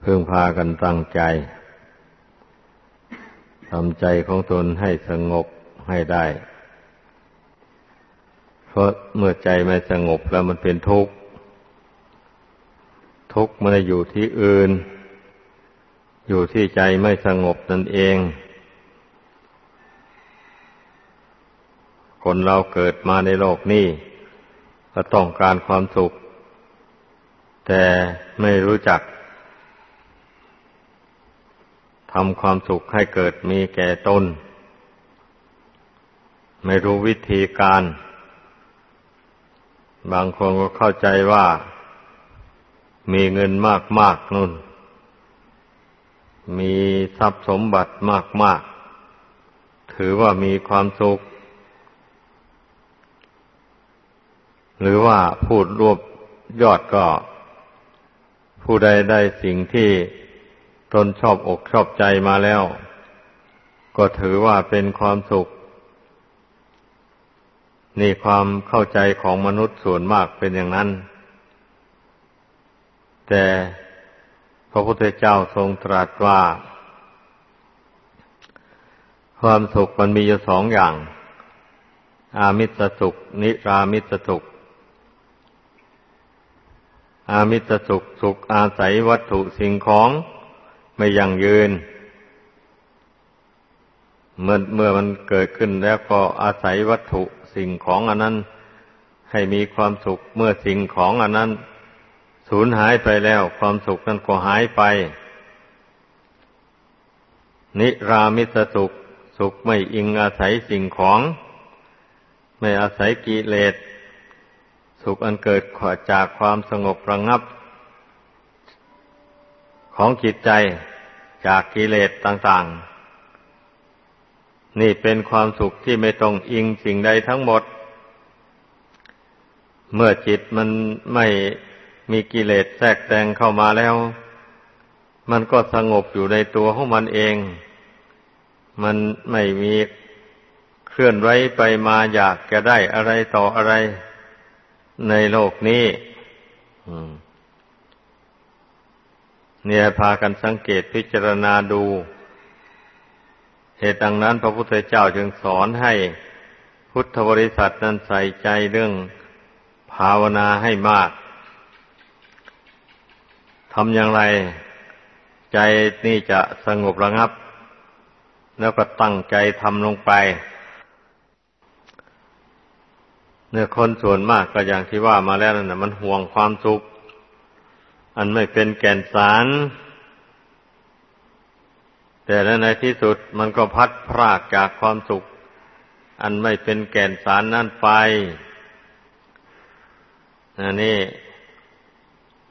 เพึงพากันตั้งใจทำใจของตนให้สงบให้ได้ เพราะเมื่อใจไม่สงบแล้วมันเป็นทุกข์ ทุกข์มันอยู่ที่อื่น อยู่ที่ใจไม่สงบนั่นเอง คนเราเกิดมาในโลกนี้ก็ต้องการความสุข แต่ไม่รู้จัก ทำความสุขให้เกิดมีแก่ตน ไม่รู้วิธีการ บางคนก็เข้าใจว่า มีเงินมากมากนุ่น มีทรัพย์สมบัติมากมาก ถือว่ามีความสุข หรือว่าพูดรวบยอดก็ ผู้ใดได้สิ่งที่ ตนชอบอกชอบใจมาแล้ว ก็ถือว่าเป็นความสุข นี่ความเข้าใจของมนุษย์ส่วนมากเป็นอย่างนั้น แต่พระพุทธเจ้าทรงตรัสว่า ความสุขมันมีอยู่สองอย่าง อามิสสุข นิรามิสสุขอามิสสุขสุขอาศัยวัตถุสิ่งของ ไม่ยั่งยืน เมื่อเมื่อมันเกิดขึ้นแล้วก็อาศัยวัตถุสิ่งของอันนั้น ให้มีความสุขเมื่อสิ่งของอันนั้น สูญหายไปแล้ว ความสุขนั้นก็หายไป นิรามิสสุขสุขไม่อิงอาศัยสิ่งของ ไม่อาศัยกิเลส สุขอันเกิดขจากความสงบระงับ ของจิตใจจากกิเลสต่าง ๆ นี่เป็นความสุขที่ไม่ต้องอิงสิ่งใดทั้งหมด เมื่อจิตมันไม่มีกิเลสแทรกแซงเข้ามาแล้ว มันก็สงบอยู่ในตัวของมันเอง มันไม่มีเคลื่อนไหวไปมาอยากจะได้อะไรต่ออะไรในโลกนี้ อืม เนี่ยพากันสังเกตพิจารณาดู เหตุดังนั้นพระพุทธเจ้าจึงสอนให้พุทธบริษัทนั้นใส่ใจเรื่องภาวนาให้มาก ทำอย่างไร ใจนี่จะสงบระงับ แล้วก็ตั้งใจทำลงไป เนี่ยคนส่วนมากก็อย่างที่ว่ามาแล้วนั่นนะมันห่วงความสุข อันไม่เป็นแก่นสาร แต่ในที่สุดมันก็พัดพรากจากความสุข อันไม่เป็นแก่นสารนั่นไปอันนี้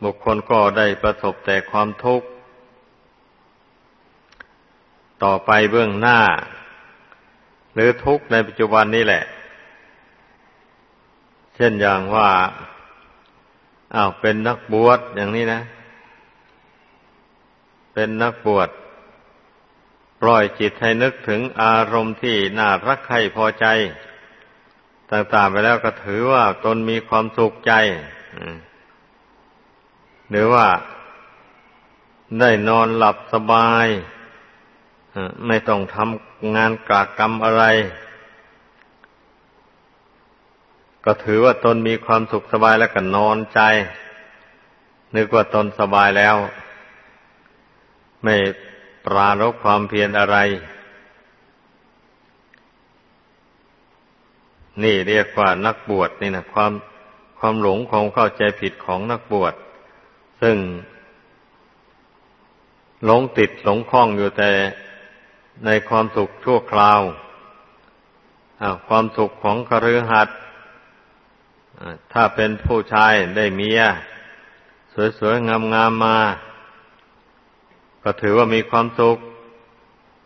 บุคคลก็ได้ประสบแต่ความทุกข์ ต่อไปเบื้องหน้า หรือทุกข์ในปัจจุบันนี้แหละ เช่นอย่างว่า อ้าวเป็นนักบวชอย่างนี้นะ เป็นนักบวชปล่อยจิตให้นึกถึงอารมณ์ที่น่ารักใคร่พอใจ ต่างๆไปแล้วก็ถือว่าตนมีความสุขใจหรือว่าได้นอนหลับสบาย ไม่ต้องทำงานกากรรมอะไร ก็ถือว่าตนมีความสุขสบายแล้วก็นอนใจ นึกว่าตนสบายแล้ว ไม่ปรารบความเพียรอะไร นี่เรียกว่านักบวชนี่นะความความหลงความเข้าใจผิดของนักบวชซึ่งหลงติดหลงคล้องอยู่แต่ในความสุขชั่วคราวความสุขของคฤหัสถ์ ถ้าเป็นผู้ชายได้เมีย สวยๆงามๆมา ก็ถือว่ามีความสุข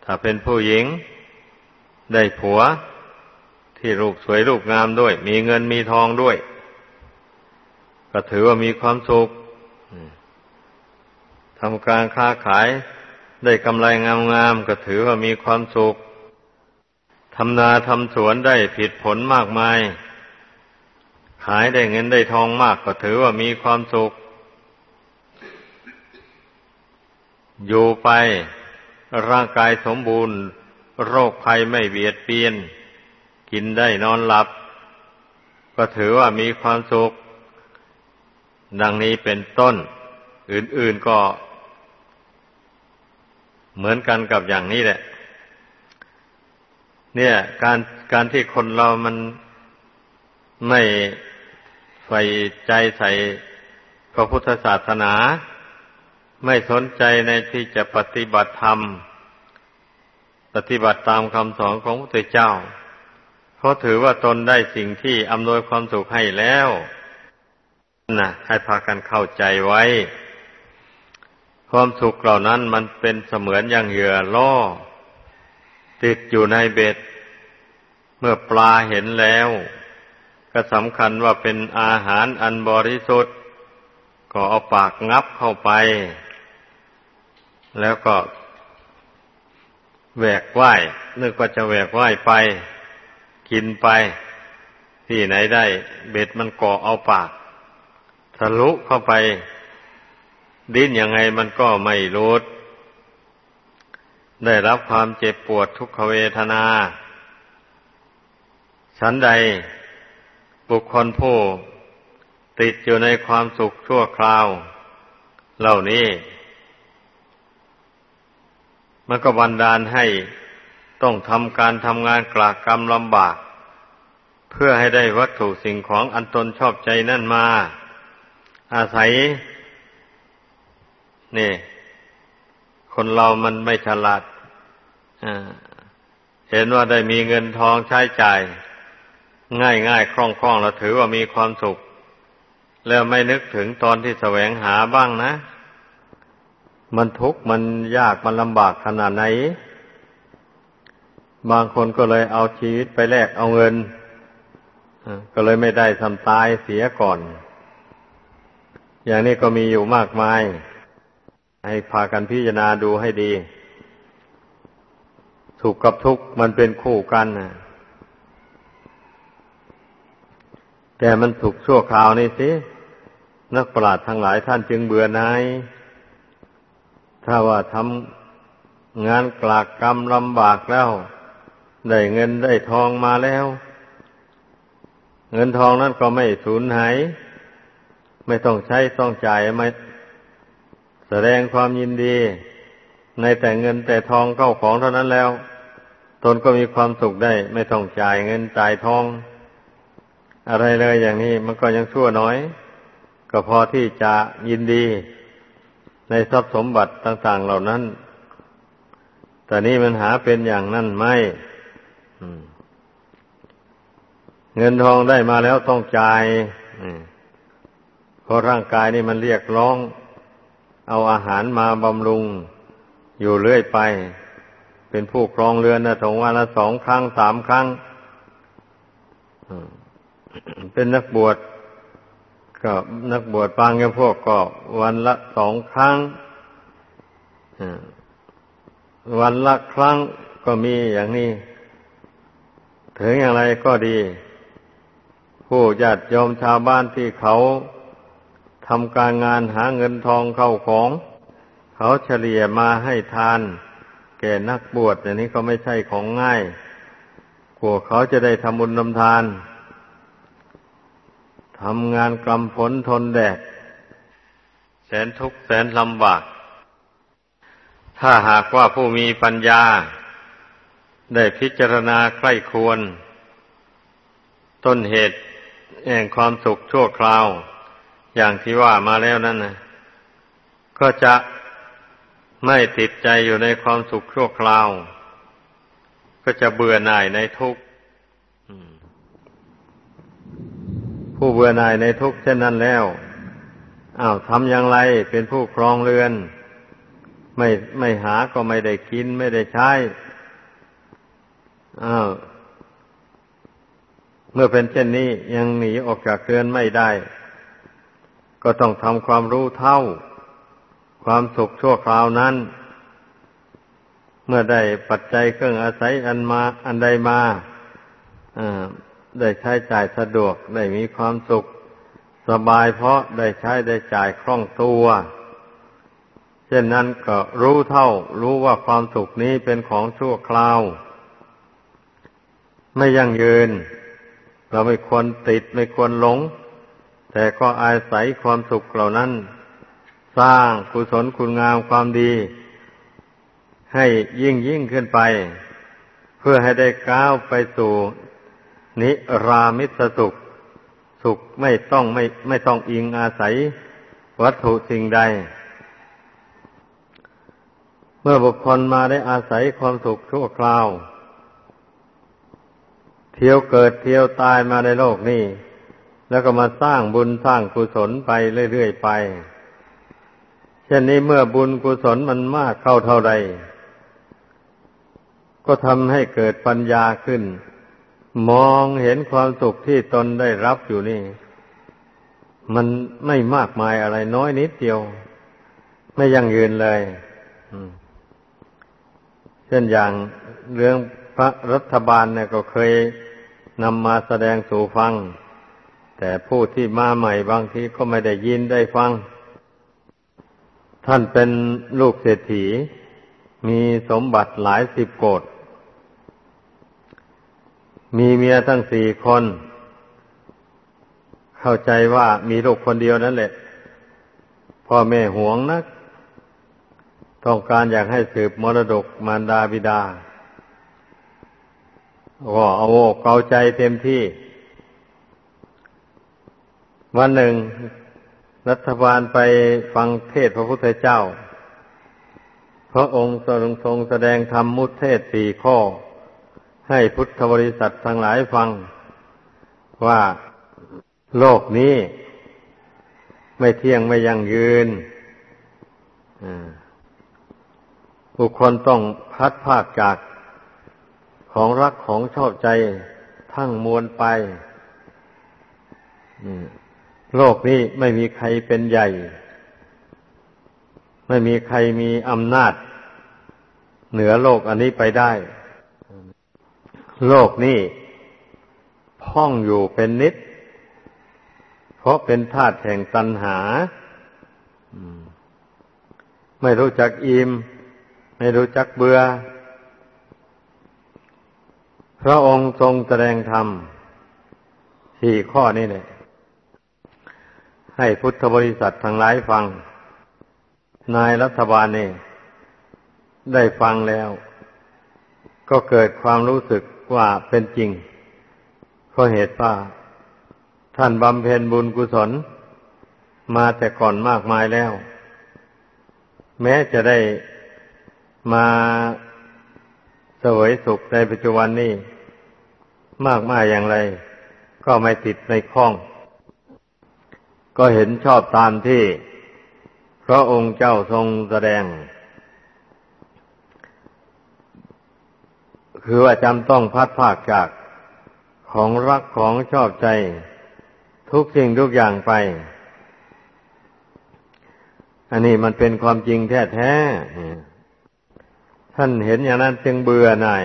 ถ้าเป็นผู้หญิง ได้ผัว ที่รูปสวยรูปงามด้วย มีเงินมีทองด้วย ก็ถือว่ามีความสุขทำการค้าขายได้กำไรงามๆก็ถือว่ามีความสุขทำนาทำสวนได้ผิดผลมากมาย ขายได้เงินได้ทองมากก็ถือว่ามีความสุข อยู่ไปร่างกายสมบูรณ์ โรคภัยไม่เบียดเบียน กินได้นอนหลับ ก็ถือว่ามีความสุข ดังนี้เป็นต้น อื่นๆก็ เหมือนกันกับอย่างนี้แหละ เนี่ย การการที่คนเรามันไม่ ใส่ใจใส่พระพุทธศาสนา ไม่สนใจในที่จะปฏิบัติธรรม ปฏิบัติตามคำสอนของพระเจ้า เพราะถือว่าตนได้สิ่งที่อำนวยความสุขให้แล้วนะให้พากันเข้าใจไว้ ความสุขเหล่านั้นมันเป็นเสมือนอย่างเหยื่อล่อ ติดอยู่ในเบ็ด เมื่อปลาเห็นแล้ว ก็สำคัญว่าเป็นอาหารอันบริสุทธิ์ ก็เอาปากงับเข้าไป แล้วก็แหวกว่ายนึกว่าจะแหวกว่ายไป กินไป ที่ไหนได้ เบ็ดมันเกาะเอาปาก ทะลุเข้าไป ดิ้นยังไงมันก็ไม่รู้ได้รับความเจ็บปวดทุกขเวทนา ฉันใด บุคคลผู้ติดอยู่ในความสุขชั่วคราว เหล่านี้ มันก็บันดาลให้ต้องทำการทำงานกลากกรรมลำบาก เพื่อให้ได้วัตถุสิ่งของอันตนชอบใจนั่นมา อาศัย นี่ คนเรามันไม่ฉลาดเห็นว่าได้มีเงินทองใช้จ่าย ง่ายง่ายคล่องคล่องเราถือว่ามีความสุข แล้วไม่นึกถึงตอนที่แสวงหาบ้างนะ มันทุกข์มันยากมันลำบากขนาดไหน บางคนก็เลยเอาชีวิตไปแลกเอาเงินก็เลยไม่ได้ทำตายเสียก่อน อย่างนี้ก็มีอยู่มากมาย ให้พากันพิจารณาดูให้ดี สุขกับทุกข์มันเป็นคู่กันนะ แต่มันถูกชั่วคราวนี่สิ นักปราชญ์ทั้งหลายท่านจึงเบื่อหน่าย ถ้าว่าทำงานกลากกรรมลำบากแล้ว ได้เงินได้ทองมาแล้ว เงินทองนั้นก็ไม่สูญหาย ไม่ต้องใช้ต้องจ่ายไม่แสดงความยินดี ในแต่เงินแต่ทองเข้าของเท่านั้นแล้ว ตนก็มีความสุขได้ ไม่ต้องจ่ายเงินจ่ายทอง อะไรเลยอย่างนี้มันก็ยังชั่วน้อย ก็พอที่จะยินดีในทรัพย์สมบัติต่าง ๆเหล่านั้น แต่นี่มันหาเป็นอย่างนั้นไม่เงินทองได้มาแล้วต้องจ่ายเพราะร่างกายนี่มันเรียกร้อง เอาอาหารมาบำรุง อยู่เรื่อยไป เป็นผู้ครองเรือนนะถงวันละสองครั้งสามครั้ง เป็นนักบวชก็นักบวชบางแค่พวกก็วันละสองครั้งวันละครั้งก็มีอย่างนี้ ถึงอย่างไรก็ดี ผู้ญาติโยมชาวบ้านที่เขาทำการงานหาเงินทองเข้าของ เขาเฉลี่ยมาให้ทาน แก่นักบวชอย่างนี้ก็ไม่ใช่ของง่ายกลัวเขาจะได้ทำบุญทำทาน ทำงานกำผลทนแดด แสนทุกข์แสนลำบาก ถ้าหากว่าผู้มีปัญญา ได้พิจารณาใคร่ควร ต้นเหตุแห่งความสุขชั่วคราว อย่างที่ว่ามาแล้วนั่นนะก็จะไม่ติดใจอยู่ในความสุขชั่วคราว ก็จะเบื่อหน่ายในทุกข์ ผู้เบื่อหน่ายในทุกเช่นนั้นแล้วอ้าวทำอย่างไรเป็นผู้ครองเรือน ไม่ไม่หาก็ไม่ได้กินไม่ได้ใช้อ้าวเมื่อเป็นเช่นนี้ยังหนีออกจากเรือนไม่ได้ ก็ต้องทำความรู้เท่า ความสุขชั่วคราวนั้น เมื่อได้ปัจจัยเครื่องอาศัยอันมา อันใดมา ได้ใช้จ่ายสะดวกได้มีความสุข สบายเพราะได้ใช้ได้จ่ายคล่องตัว เช่นนั้นก็รู้เท่า รู้ว่าความสุขนี้เป็นของชั่วคราว ไม่ยั่งยืน เราไม่ควรติดไม่ควรหลง แต่ก็อาศัยความสุขเหล่านั้น สร้างกุศลคุณงามความดี ให้ยิ่งยิ่งขึ้นไป เพื่อให้ได้ก้าวไปสู่ นิรามิตสุข สุขไม่ต้องไม่ไม่ต้องอิงอาศัยวัตถุสิ่งใด เมื่อบุคคลมาได้อาศัยความสุขชั่วคราว เที่ยวเกิดเที่ยวตายมาในโลกนี้ แล้วก็มาสร้างบุญสร้างกุศลไปเรื่อยๆไป เช่นนี้เมื่อบุญกุศลมันมากเข้าเท่าใด ก็ทำให้เกิดปัญญาขึ้น มองเห็นความสุขที่ตนได้รับอยู่นี่ มันไม่มากมายอะไรน้อยนิดเดียว ไม่ยั่งยืนเลยเช่นอย่างเรื่องพระรัฐบาลเนี่ยก็เคยนำมาแสดงสู่ฟัง แต่ผู้ที่มาใหม่บางทีก็ไม่ได้ยินได้ฟัง ท่านเป็นลูกเศรษฐี มีสมบัติหลายสิบโกด มีเมียทั้งสี่คน เข้าใจว่ามีลูกคนเดียวนั่นแหละ พ่อแม่หวงนัก ต้องการอยากให้สืบมรดกมารดาบิดา ก็เอาโอกเอาใจเต็มที่ วันหนึ่ง รัฐบาลไปฟังเทศพระพุทธเจ้า พระองค์ทรงทรงแสดงธรรมมุทเทศสี่ข้อ ให้พุทธบริษัททั้งหลายฟัง ว่าโลกนี้ ไม่เที่ยงไม่ยั่งยืนบุคคลต้องพัดภาคจากของรักของชอบใจทั้งมวลไปโลกนี้ไม่มีใครเป็นใหญ่ ไม่มีใครมีอำนาจ เหนือโลกอันนี้ไปได้ โลกนี้พ่องอยู่เป็นนิด เพราะเป็นธาตุแห่งตัณหา ไม่รู้จักอิ่มไม่รู้จักเบื่อ พระองค์ทรงแสดงธรรมสี่ข้อนี้เลยให้พุทธบริษัททั้งหลายฟัง นายรัฐบาลนี่ได้ฟังแล้ว ก็เกิดความรู้สึก ว่าเป็นจริง เพราะเหตุว่าท่านบำเพ็ญบุญกุศล มาแต่ก่อนมากมายแล้ว แม้จะได้มาสวยสุขในปัจจุบันนี้ มากมายอย่างไร ก็ไม่ติดในข้อง ก็เห็นชอบตามที่พระองค์เจ้าทรงแสดง คือว่าจำต้องพัดภาคจากของรักของชอบใจ ทุกสิ่งทุกอย่างไป อันนี้มันเป็นความจริงแท้ๆท่านเห็นอย่างนั้นจึงเบื่อหน่าย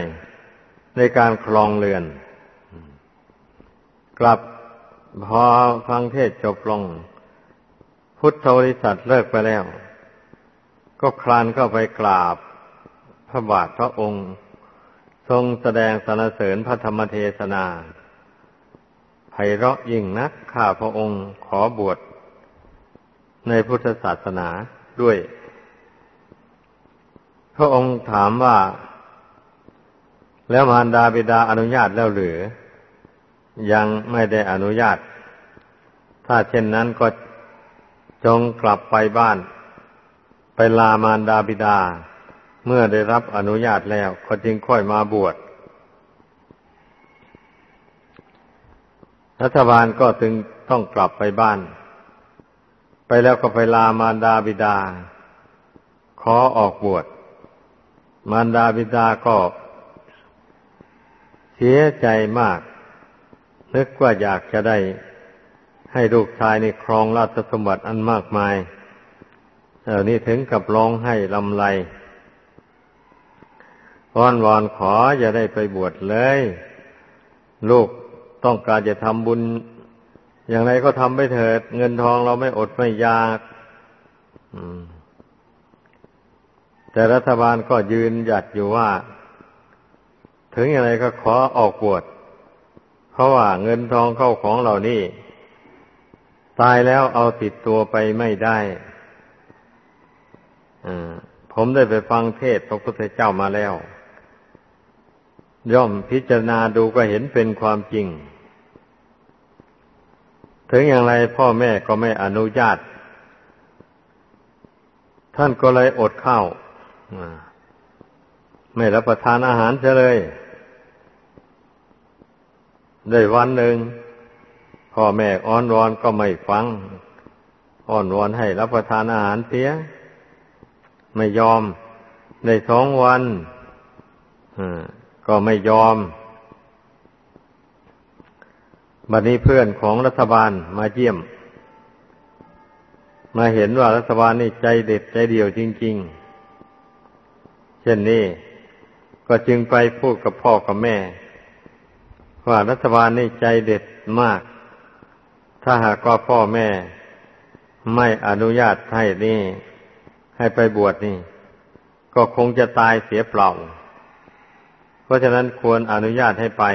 ในการคลองเรือน กลับพอฟังเทศจบลง พุทธบริษัทเลิกไปแล้ว ก็คลานเข้าไปกราบพระบาทพระองค์ ทรงแสดงสรรเสริญพระธรรมเทศนาไพเราะยิ่งนัก ข้าพระองค์ขอบวชในพุทธศาสนาด้วย พระองค์ถามว่า แล้วมารดาบิดาอนุญาตแล้วหรือ ยังไม่ได้อนุญาต ถ้าเช่นนั้นก็จงกลับไปบ้าน ไปลามารดาบิดา เมื่อได้รับอนุญาตแล้ว ก็จึงค่อยมาบวช รัฐบาลก็จึงต้องกลับไปบ้าน ไปแล้วก็ไปลามารดาบิดา ขอออกบวช มารดาบิดาก็เสียใจมาก นึกว่าอยากจะได้ให้ลูกชายในครองราชสมบัติอันมากมายเออนี่ถึงกับร้องให้ลำไร วอนวอนขออย่าได้ไปบวชเลย ลูกต้องการจะทำบุญ อย่างไรก็ทำไปเถิด เงินทองเราไม่อดไม่ยากแต่รัฐบาลก็ยืนหยัดอยู่ว่า ถึงอย่างไรก็ขอออกบวชเพราะว่าเงินทองเข้าของเหล่านี้ ตายแล้วเอาติดตัวไปไม่ได้ผมได้ไปฟังเทศพระพุทธเจ้ามาแล้ว ย่อมพิจารณาดูก็เห็นเป็นความจริง ถึงอย่างไรพ่อแม่ก็ไม่อนุญาต ท่านก็เลยอดข้าวไม่รับประทานอาหารเฉลยได้วันหนึ่งพ่อแม่อ้อนวอนก็ไม่ฟัง อ้อนวอนให้รับประทานอาหารเสีย ไม่ยอม ในสองวัน ก็ไม่ยอม บัดนี้เพื่อนของรัฐบาลมาเยี่ยม มาเห็นว่ารัฐบาลนี่ใจเด็ดใจเดียวจริง ๆ เช่นนี้ ก็จึงไปพูดกับพ่อกับแม่ ว่ารัฐบาลนี่ใจเด็ดมาก ถ้าหากว่าพ่อแม่ ไม่อนุญาตให้นี่ ให้ไปบวชนี่ ก็คงจะตายเสียเปล่า เพราะฉะนั้นควรอนุญาตให้ไป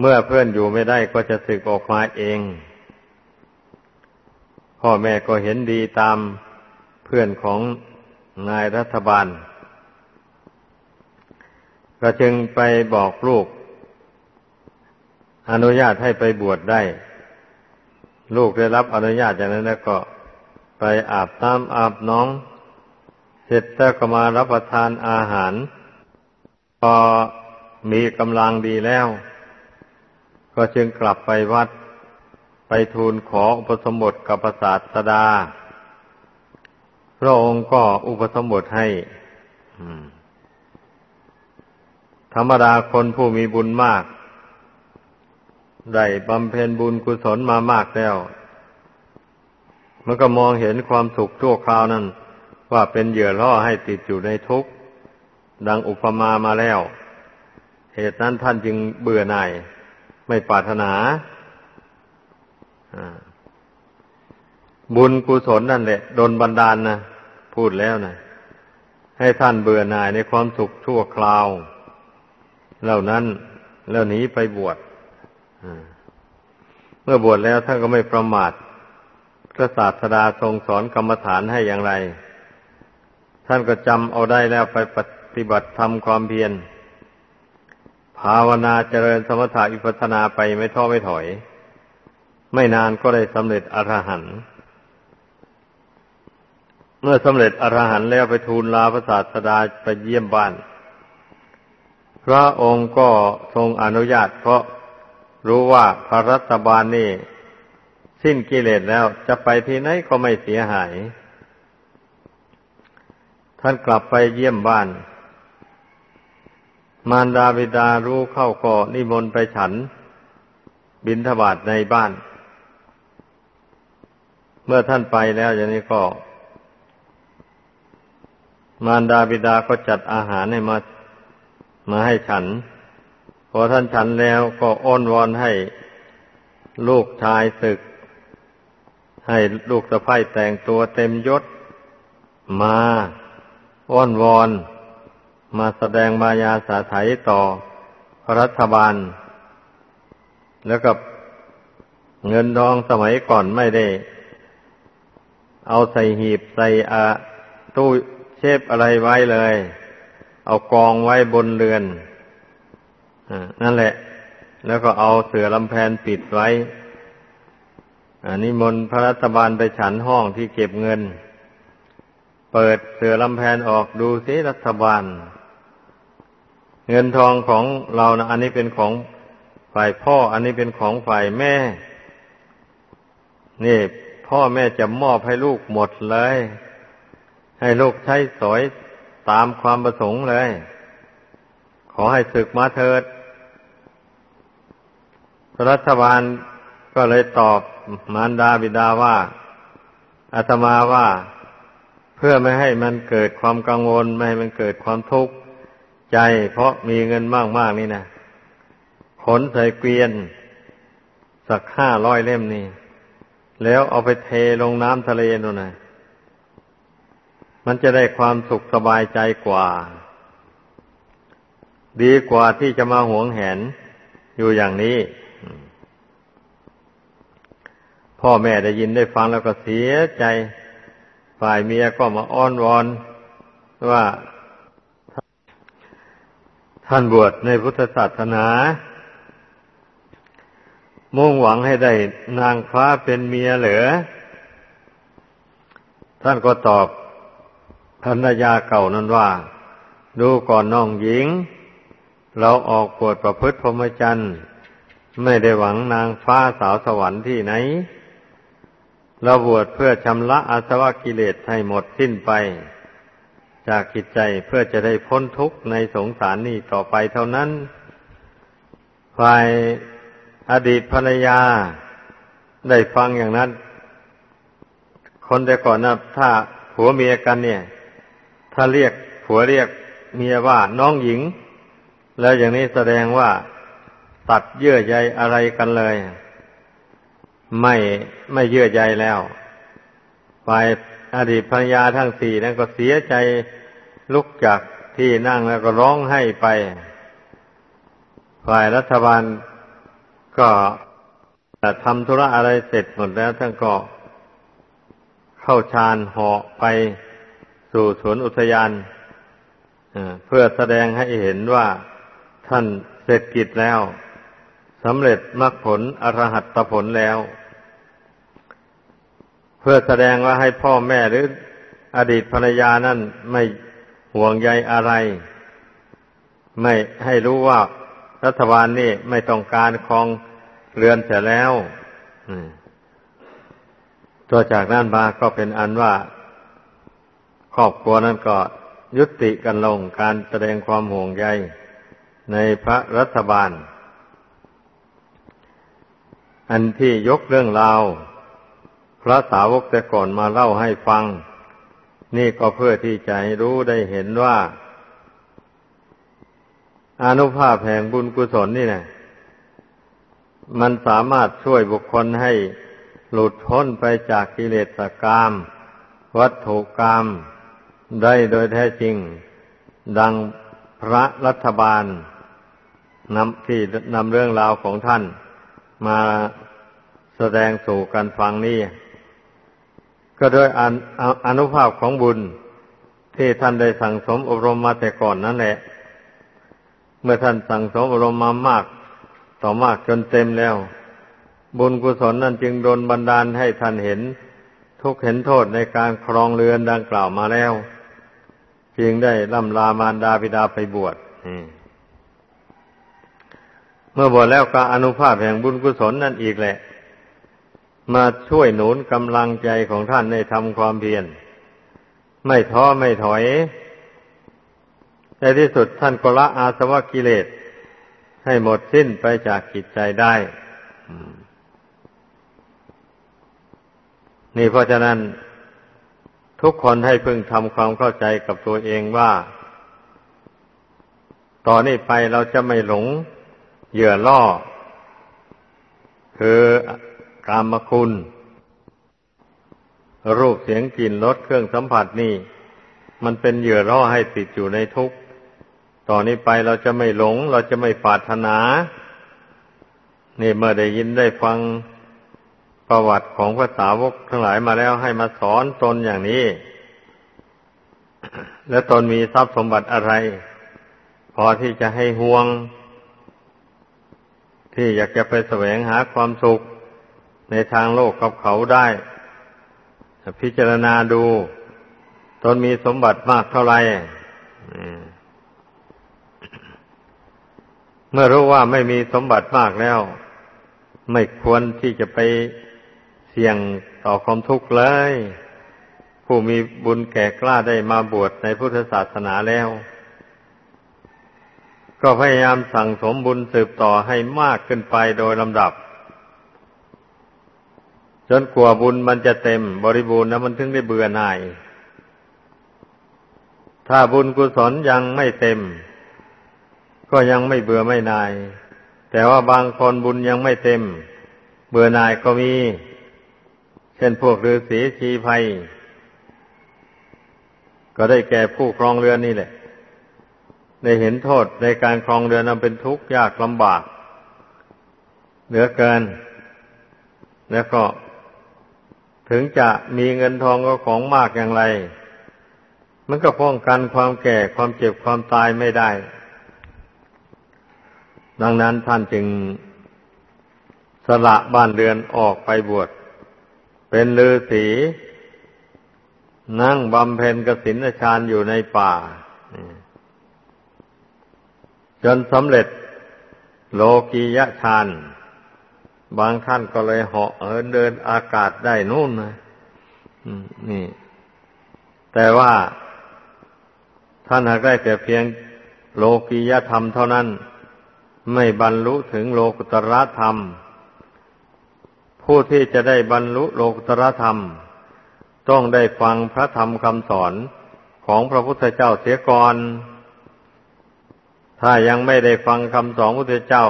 เมื่อเพื่อนอยู่ไม่ได้ก็จะสึกออกมาเอง พ่อแม่ก็เห็นดีตามเพื่อนของนายรัฐบาล ก็จึงไปบอกลูก อนุญาตให้ไปบวชได้ ลูกได้รับอนุญาตจากนั้นแล้วก็ไปอาบน้ำอาบน้อง เสร็จแล้วก็มารับประทานอาหาร พอมีกำลังดีแล้ว ก็จึงกลับไปวัด ไปทูลขออุปสมบทกับพระศาสดา พระองค์ก็อุปสมบทให้ธรรมดาคนผู้มีบุญมาก ได้บำเพ็ญบุญกุศลมามากแล้วมันก็มองเห็นความสุขชั่วคราวนั้น ว่าเป็นเหยื่อล่อให้ติดอยู่ในทุกข์ ดังอุปมามาแล้ว เหตุนั้นท่านจึงเบื่อหน่าย ไม่ปรารถนา บุญกุศลนั่นแหละดนบันดาลนะพูดแล้วนะให้ท่านเบื่อหน่ายในความสุขชั่วคราว เหล่านั้นแล้วหนีไปบวชเมื่อบวชแล้วท่านก็ไม่ประมาทพระศาสดาทรงสอนกรรมฐานให้อย่างไร ท่านก็จำเอาได้แล้วไปป ฏิบัติทำความเพียร ภาวนาเจริญสมถะอิปัสนาไปไม่ท้อไม่ถอย ไม่นานก็ได้สำเร็จอรหันต์เมื่อสำเร็จอรหันต์แล้วไปทูลลาพระศาสดาไปเยี่ยมบ้าน พระองค์ก็ทรงอนุญาต เพราะรู้ว่าพระรัฐบาลนี่ สิ้นกิเลสแล้วจะไปที่ไหนก็ไม่เสียหาย ท่านกลับไปเยี่ยมบ้าน มารดาบิดารู้เข้าก็นิมนต์ไปฉัน บินทบาทในบ้าน เมื่อท่านไปแล้วอย่างนี้ก็ มารดาบิดาก็จัดอาหารให้มามาให้ฉัน พอท่านฉันแล้วก็อ้อนวอนให้ลูกชายศึก ให้ลูกสะพ้ายแต่งตัวเต็มยศ มาอ้อนวอน มาแสดงมายาสาไถต่อรัฐบาล แล้วกับเงินทองสมัยก่อนไม่ได้ เอาใส่หีบใส่อาตู้เชฟอะไรไว้เลย เอากองไว้บนเรือนนั่นแหละ แล้วก็เอาเสือลำแพนปิดไว้อันนี้มนพระรัฐบาลไปฉันห้องที่เก็บเงิน เปิดเสือลำแพนออกดูสิรัฐบาล เงินทองของเรานะอันนี้เป็นของฝ่ายพ่อ อันนี้เป็นของฝ่ายแม่ นี่ พ่อแม่จะมอบให้ลูกหมดเลย ให้ลูกใช้สอยตามความประสงค์เลย ขอให้ศึกมาเถิด รัฐบาลก็เลยตอบมารดาบิดาว่าอาตมาว่า เพื่อไม่ให้มันเกิดความกังวล ไม่ให้มันเกิดความทุกข์ ใจเพราะมีเงินมากๆนี่นะขนใส่เกวียน สักห้าร้อยเล่มนี่ แล้วเอาไปเทลงน้ำทะเลนู่นนะมันจะได้ความสุขสบายใจกว่า ดีกว่าที่จะมาหวงแหนอยู่อย่างนี้ พ่อแม่ได้ยินได้ฟังแล้วก็เสียใจ ฝ่ายเมียก็มาอ้อนวอนว่า ท่านบวชในพุทธศาสนา มุ่งหวังให้ได้นางฟ้าเป็นเมียเหลือ ท่านก็ตอบภรรยาเก่านั้นว่า ดูก่อนน้องหญิง เราออกปวดประพฤติพรหมจรรย์ไม่ได้หวังนางฟ้าสาวสวรรค์ที่ไหน เราบวชเพื่อชำระอาสวะกิเลสให้หมดสิ้นไป จากกิจใจเพื่อจะได้พ้นทุกข์ในสงสารนี้ต่อไปเท่านั้น ฝ่ายอดีตภรรยาได้ฟังอย่างนั้น คนแต่ก่อนนะถ้าผัวเมียกันเนี่ย ถ้าเรียกผัวเรียกเมียว่าน้องหญิง แล้วอย่างนี้แสดงว่าตัดเยื่อใยอะไรกันเลย ไม่ไม่เยื่อใยแล้ว ฝ่าย อดีตภรรยาทั้งสี่นั้นก็เสียใจลุกจากที่นั่งแล้วก็ร้องไห้ไป ฝ่ายรัฐบาลก็ทำธุระอะไรเสร็จหมดแล้วท่านก็เข้าฌานเหาะไปสู่สวนอุทยานเพื่อแสดงให้เห็นว่าท่านเสร็จกิจแล้วสำเร็จมรรคผลอรหัตผลแล้ว เพื่อแสดงว่าให้พ่อแม่หรืออดีตภรรยานั่นไม่ห่วงใยอะไร ไม่ให้รู้ว่ารัฐบาลนี่ไม่ต้องการครองเรือนเสียแล้วตัวจากนั้นมาก็เป็นอันว่า ครอบครัวนั้นก็ยุติกันลงการแสดงความห่วงใยในพระรัฐบาล อันที่ยกเรื่องราว พระสาวกแต่ก่อนมาเล่าให้ฟัง นี่ก็เพื่อที่จะให้รู้ได้เห็นว่าอนุภาพแห่งบุญกุศลนี่นะมันสามารถช่วยบุคคลให้หลุดพ้นไปจากกิเลสกรรมวัตถุกรรมได้โดยแท้จริง ดังพระรัฐบาลนำที่นำเรื่องราวของท่านมาแสดงสู่กันฟังนี่ ก็โดยออนุภาพของบุญที่ท่านได้สั่งสมอบรมมาแต่ก่อนนั่นแหละ เมื่อท่านสั่งสมอบรมมามาก ต่อมากจนเต็มแล้ว บุญกุศลนั้นจึงโดนบันดาลให้ท่านเห็น ทุกเห็นโทษในการครองเรือนดังกล่าวมาแล้ว จึงได้ล่ำลามารดาบิดาไปบวชเมื่อบวชแล้วก็อนุภาพแห่งบุญกุศลนั่นอีกแหละ มาช่วยหนุนกำลังใจของท่านในทำความเพียร ไม่ท้อไม่ถอย ในที่สุดท่านก็ละอาสวะกิเลส ให้หมดสิ้นไปจากจิตใจได้ นี่เพราะฉะนั้น ทุกคนให้พึงทำความเข้าใจกับตัวเองว่า ต่อนนี้ไปเราจะไม่หลงเหยื่อล่อ คือ กามคุณ รูปเสียงกลิ่นรสเครื่องสัมผัสนี่ มันเป็นเหยื่อล่อให้ติดอยู่ในทุกข์ต่อนนี้ไปเราจะไม่หลง เราจะไม่ปรารถนา นี่เมื่อได้ยินได้ฟังประวัติของพระสาวกทั้งหลายมาแล้วให้มาสอนตนอย่างนี้ แล้วตนมีทรัพย์สมบัติอะไร พอที่จะให้ห่วง ที่อยากจะไปแสวงหาความสุข ในทางโลกกับเขาได้ พิจารณาดู ตนมีสมบัติมากเท่าไหร่เมื่อรู้ว่าไม่มีสมบัติมากแล้ว ไม่ควรที่จะไปเสี่ยงต่อความทุกข์เลย ผู้มีบุญแก่กล้าได้มาบวชในพุทธศาสนาแล้ว ก็พยายามสั่งสมบุญสืบต่อให้มากขึ้นไปโดยลำดับ จนกว่าบุญมันจะเต็ม บริบูรณ์แล้วมันถึงได้เบื่อหน่าย ถ้าบุญกุศลยังไม่เต็ม ก็ยังไม่เบื่อไม่นาย แต่ว่าบางคนบุญยังไม่เต็ม เบื่อหน่ายก็มี เช่นพวกฤาษีชีภัย ก็ได้แก่ผู้ครองเรือนนี่แหละได้เห็นโทษในการครองเรือนนั้นเป็นทุกข์ยากลำบาก เหลือเกิน แล้วก็ ถึงจะมีเงินทองก็ของมากอย่างไร มันก็ป้องกันความแก่ความเจ็บความตายไม่ได้ ดังนั้นท่านจึงสละบ้านเรือนออกไปบวช เป็นฤาษีนั่งบำเพ็ญกสินฌานอยู่ในป่า จนสำเร็จโลกียฌาน บางท่านก็เลยเหาะเหินเดินอากาศได้นู่นนะนี่ แต่ว่าท่านหากได้แต่เพียงโลกียธรรมเท่านั้น ไม่บรรลุถึงโลกุตระธรรม ผู้ที่จะได้บรรลุโลกุตระธรรม ต้องได้ฟังพระธรรมคำสอนของพระพุทธเจ้าเสียก่อน ถ้ายังไม่ได้ฟังคำสอนพระพุทธเจ้า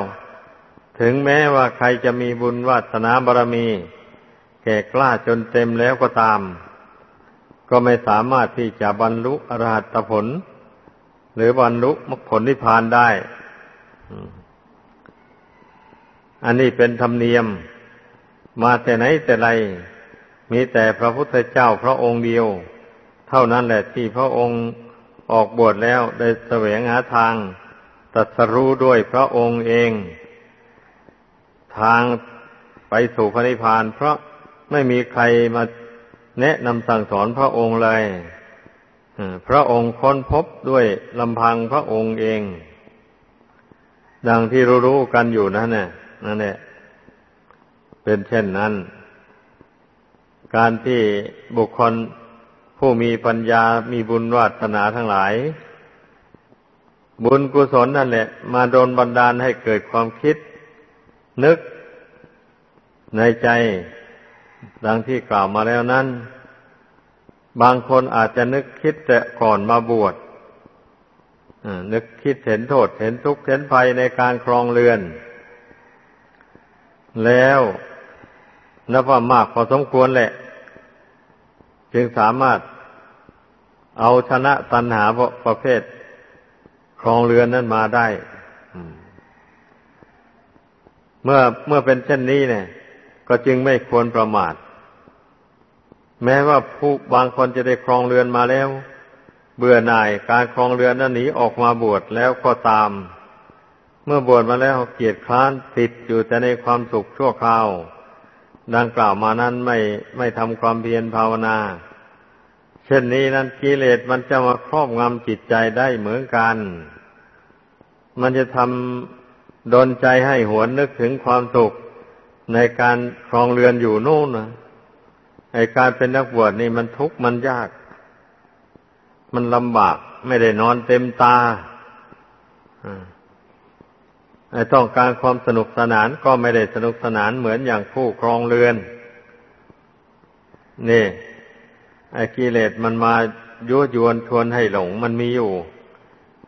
ถึงแม้ว่าใครจะมีบุญวาสนาบารมี แก่กล้าจนเต็มแล้วก็ตาม ก็ไม่สามารถที่จะบรรลุอรหัตผล หรือบรรลุมรรคผลนิพพานได้ อันนี้เป็นธรรมเนียม มาแต่ไหนแต่ไร มีแต่พระพุทธเจ้าพระองค์เดียว เท่านั้นแหละที่พระองค์ออกบวชแล้วได้แสวงหาทางตัดสรู้ด้วยพระองค์เอง ทางไปสู่พระนิพพาน เพราะไม่มีใครมาแนะนำสั่งสอนพระองค์เลยพระองค์ค้นพบด้วยลำพังพระองค์เอง ดังที่รู้ๆกันอยู่นั่นแหละนั่นแหละเป็นเช่นนั้น การที่บุคคลผู้มีปัญญามีบุญวาสนาทั้งหลาย บุญกุศลนั่นแหละ มาโดนบันดาลให้เกิดความคิด นึกในใจดังที่กล่าวมาแล้วนั้น บางคนอาจจะนึกคิดแต่ก่อนมาบวชนึกคิดเห็นโทษเห็นทุกข์เห็นภัยในการครองเรือน แล้วนับว่ามากพอสมควรแหละ จึงสามารถเอาชนะตัณหาประเภทครองเรือนนั้นมาได้ เมื่อเมื่อเป็นเช่นนี้เนี่ย ก็จึงไม่ควรประมาท แม้ว่าผู้บางคนจะได้ครองเรือนมาแล้ว เบื่อหน่ายการครองเรือนนั้นหนีออกมาบวชแล้วก็ตาม เมื่อบวชมาแล้วเกียรติคร้านติดอยู่แต่ในความสุขชั่วคราว ดังกล่าวมานั้นไม่ไม่ทำความเพียรภาวนา เช่นนี้นั้นกิเลสมันจะมาครอบงำจิตใจได้เหมือนกัน มันจะทำ ดนใจให้หวนนึกถึงความสุขในการครองเรือนอยู่นู่นนะไอการเป็นนักบวชนี่มันทุกข์มันยาก มันลำบากไม่ได้นอนเต็มตาไอต้องการความสนุกสนานก็ไม่ได้สนุกสนานเหมือนอย่างผู้ครองเรือน นี่ ไอกิเลสมันมายั่วยวนชวนให้หลง มันมีอยู่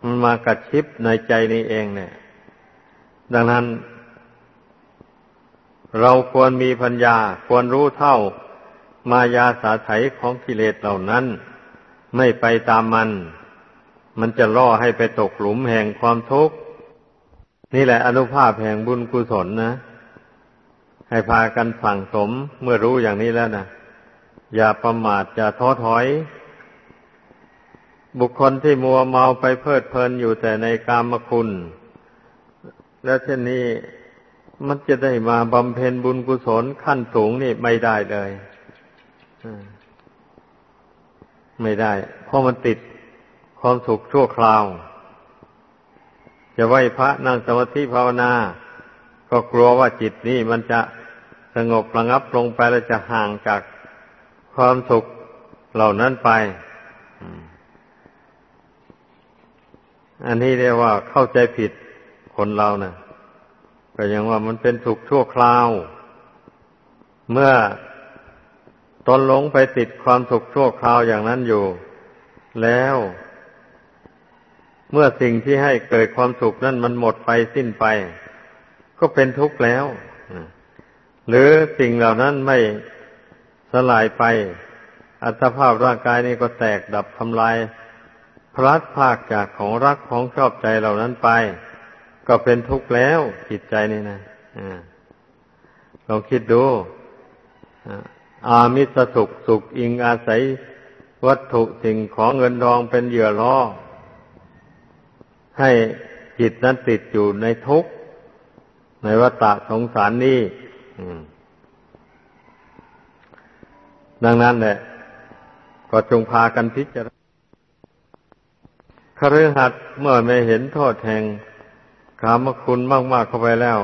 มันมากระชิบในใจนี้เองเนี่ย ดังนั้น เราควรมีปัญญาควรรู้เท่ามายาสาไถของกิเลสเหล่านั้น ไม่ไปตามมัน มันจะล่อให้ไปตกหลุมแห่งความทุกข์ นี่แหละอนุภาพแห่งบุญกุศลนะ ให้พากันสั่งสมเมื่อรู้อย่างนี้แล้วนะอย่าประมาทอย่าท้อถอย บุคคลที่มัวเมาไปเพลิดเพลินอยู่แต่ในกามคุณ แล้วเช่นนี้มันจะได้มาบำเพ็ญบุญกุศลขั้นสูงนี่ไม่ได้เลยไม่ได้ เพราะมันติดความสุขชั่วคราว จะไหวพระนั่งสมาธิภาวนา ก็กลัวว่าจิตนี้มันจะสงบระงับลงไปแล้วจะห่างจากความสุขเหล่านั้นไป อันนี้เรียกว่าเข้าใจผิด คนเรานะ่ะก็ยังว่ามันเป็นสุขชั่วคราว เมื่อตนหลงไปติดความสุขชั่วคราวอย่างนั้นอยู่ แล้ว เมื่อสิ่งที่ให้เกิดความสุขนั้นมันหมดไปสิ้นไป ก็เป็นทุกข์แล้ว หรือสิ่งเหล่านั้นไม่สลายไป อัตภาพร่างกายนี่ก็แตกดับทำลายพลัดภาคจากของรักของชอบใจเหล่านั้นไป ก็เป็นทุกข์แล้วจิตใจนี่นะลองคิดดูอามิสสุขสุขอิงอาศัยวัตถุสิ่งของเงินทองเป็นเหยื่อล่อ ให้จิตนั้นติดอยู่ในทุกข์ ในวัฏสงสารนี้ดังนั้นแหละก็จงพากันพิจารณาคฤหัสเมื่อไม่เห็นโทษแห่ง กามคุณมาก ๆ เข้าไปแล้ว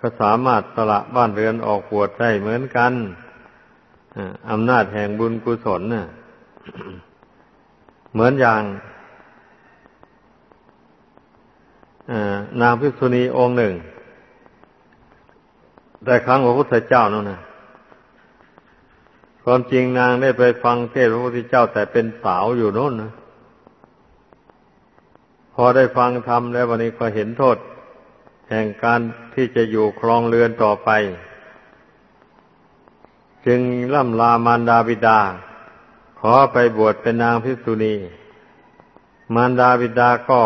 ก็สามารถสละบ้านเรือนออกปวดได้เหมือนกันอำนาจแห่งบุญกุศลน่ะ เหมือนอย่างนางพิษุณีองค์หนึ่ง แต่ครั้งพระพุทธเจ้านั่นนะความจริงนางได้ไปฟังเทศพระพุทธเจ้าแต่เป็นสาวอยู่โน่นนะ พอได้ฟังธรรมแล้ววันนี้ก็เห็นโทษ แห่งการที่จะอยู่ครองเรือนต่อไป จึงล่ำลามารดาบิดา ขอไปบวชเป็นนางพิษุณี มารดาบิดาก็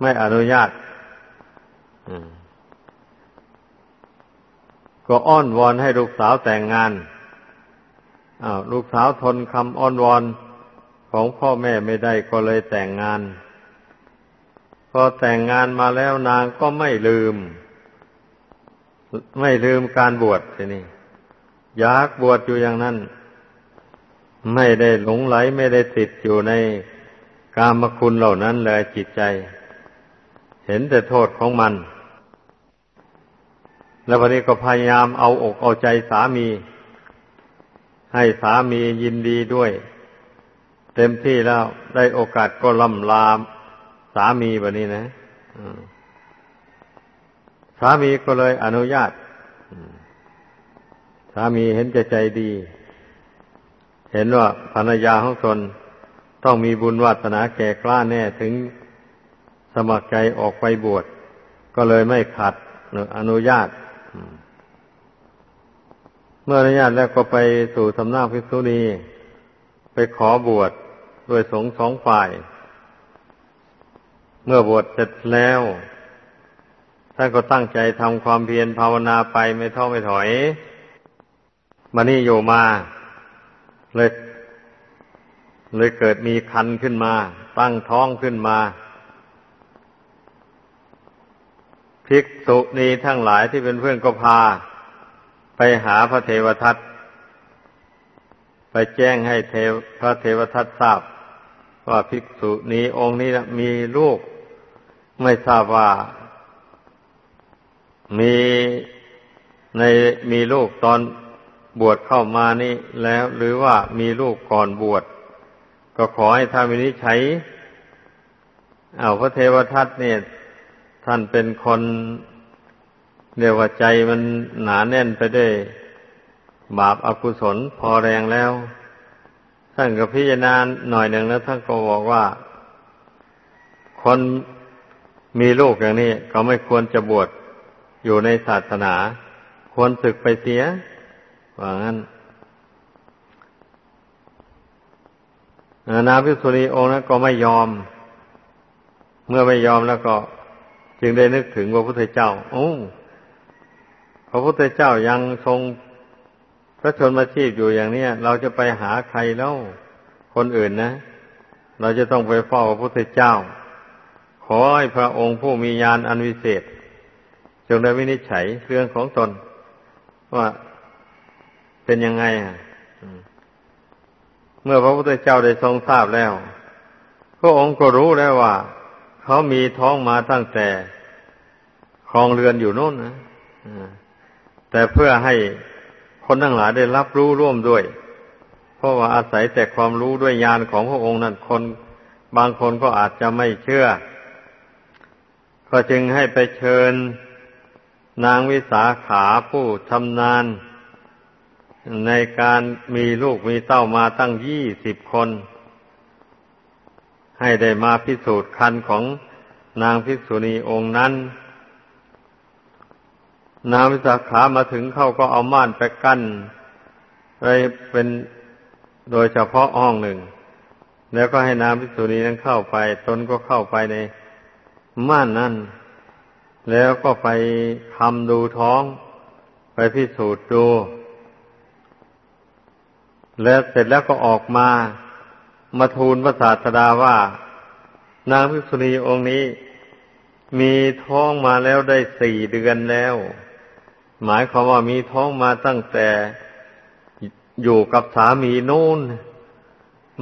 ไม่อนุญาตก็อ้อนวอนให้ลูกสาวแต่งงานอาลูกสาวทนคำอ้อนวอนของพ่อแม่ไม่ได้ก็เลยแต่งงาน พอแต่งงานมาแล้วนางก็ไม่ลืม ไม่ลืมการบวชทีนี่อยากบวชอยู่อย่างนั้น ไม่ได้หลงไหลไม่ได้ติดอยู่ในกามคุณเหล่านั้นเลยจิตใจ เห็นแต่โทษของมัน แล้ววันนี้ก็พยายามเอาอกเอาใจสามี ให้สามียินดีด้วย เต็มที่แล้วได้โอกาสก็ล่ำลาม สามีแบบนี้นะสามีก็เลยอนุญาตสามีเห็นใจใจดี เห็นว่าภรรยาของตนต้องมีบุญวัฒนาแก่กล้าแน่ถึงสมัครใจออกไปบวชก็เลยไม่ขัดอนุญาต เมื่ออนุญาตแล้วก็ไปสู่สำนักภิกษุณีไปขอบวชด้วยสงสองฝ่าย เมื่อบวชเสร็จแล้วท่านก็ตั้งใจทำความเพียรภาวนาไปไม่ท้อไม่ถอยมานี่อยู่มา เลย เลยเกิดมีคันขึ้นมา ตั้งท้องขึ้นมาภิกษุณีทั้งหลายที่เป็นเพื่อนก็พา ไปหาพระเทวทัตไปแจ้งให้เทพระเทวทัตทราบ ว่าภิกษุนี้องค์นี้นะมีลูก ไม่ทราบว่า มีในมีลูกตอนบวชเข้ามานี่แล้ว หรือว่ามีลูกก่อนบวช ก็ขอให้ท่านวินิจฉัยเอาพระเทวทัตเนี่ย ท่านเป็นคนเรียกว่าใจมันหนาแน่นไปด้วยบาปอากุศลพอแรงแล้ว ท่านก็พิจารณาหน่อยหนึ่งแล้วท่านก็บอกว่า คนมีลูกอย่างนี้เขาไม่ควรจะบวชอยู่ในศาสนา ควรศึกไปเสียว่างั้นนาพิสุนีองค์นั้นก็ไม่ยอม เมื่อไม่ยอมแล้วก็ จึงได้นึกถึงพระพุทธเจ้าโอ้พระพุทธเจ้ายังทรง พระชนมาชีพอยู่อย่างนี้เราจะไปหาใครแล้วคนอื่นนะ เราจะต้องไปเฝ้าพระพุทธเจ้า ขอให้พระองค์ผู้มีญาณอันวิเศษ จงได้วินิจฉัยเรื่องของตน ว่าเป็นยังไงอะเมื่อพระพุทธเจ้าได้ทรงทราบแล้ว พระองค์ก็รู้แล้วว่า เขามีท้องมาตั้งแต่ครองเรือนอยู่โน่นนะแต่เพื่อให้ คนทั้งหลายได้รับรู้ร่วมด้วย เพราะว่าอาศัยแต่ความรู้ด้วยญาณของพระองค์นั้นคน บางคนก็อาจจะไม่เชื่อ ก็จึงให้ไปเชิญ นางวิสาขาผู้ชำนาญ ในการมีลูกมีเต้ามาตั้งยี่สิบคน ให้ได้มาพิสูจน์คันของนางภิกษุณีองค์นั้น นางวิสาขามาถึงเขาก็เอาม่านไปกั้นไรเป็นโดยเฉพาะห้องหนึ่ง แล้วก็ให้นางพิสุนีนั้นเข้าไป ตนก็เข้าไปในม่านนั้น แล้วก็ไปคำดูท้อง ไปพิสูจน์ดู แล้วเสร็จแล้วก็ออกมา มาทูลพระศาสดาว่า นางพิสุนีองค์นี้มีท้องมาแล้วได้สี่เดือนแล้ว หมายความว่ามีท้องมาตั้งแต่อยู่กับสามีนู่น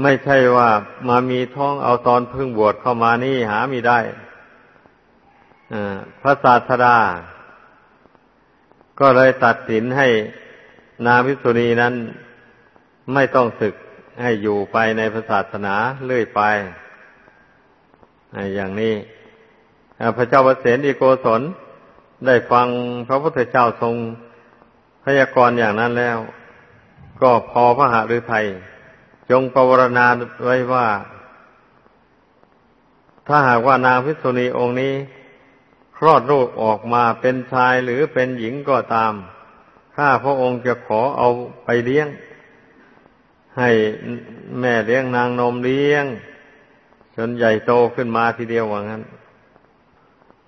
ไม่ใช่ว่ามามีท้องเอาตอนพึ่งบวชเข้ามานี่หามีได้พระศาสดา ก็เลยตัดสินให้นาพิสุณีนั้นไม่ต้องศึกให้อยู่ไปในพระศาสนาเรื่อยไป อย่างนี้พระเจ้าประเสนอิโกศล ได้ฟังพระพุทธเจ้าทรงพยากรณ์อย่างนั้นแล้ว ก็พอพระหฤทัยจงประวรณาไว้ว่า ถ้าหากว่านางพิษุณีองค์นี้ คลอดลูกออกมาเป็นชายหรือเป็นหญิงก็ตาม ข้าพระองค์จะขอเอาไปเลี้ยง ให้แม่เลี้ยงนางนมเลี้ยง จนใหญ่โตขึ้นมาทีเดียวว่างั้น